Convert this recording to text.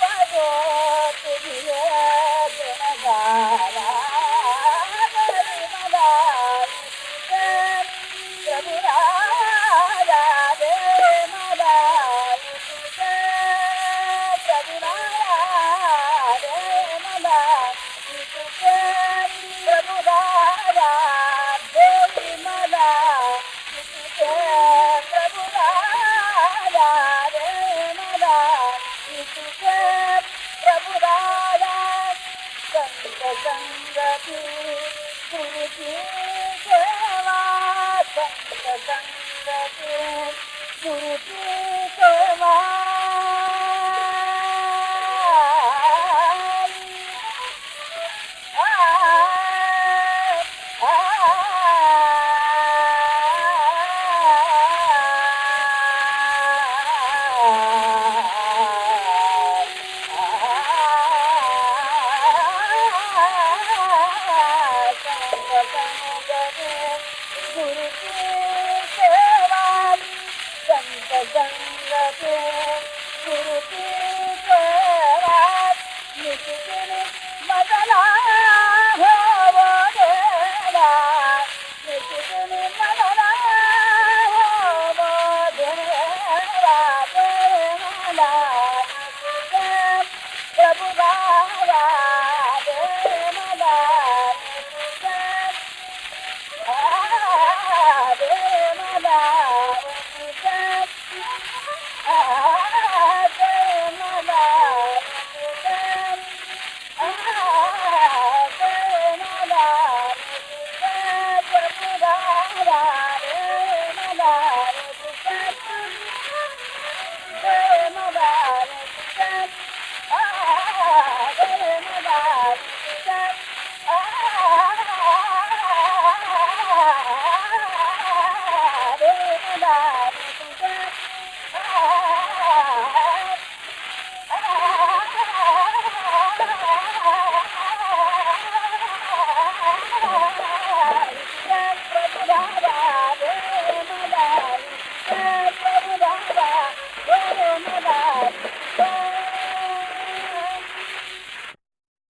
Baju. కంట సంగతి Gangadhar done Guru Guru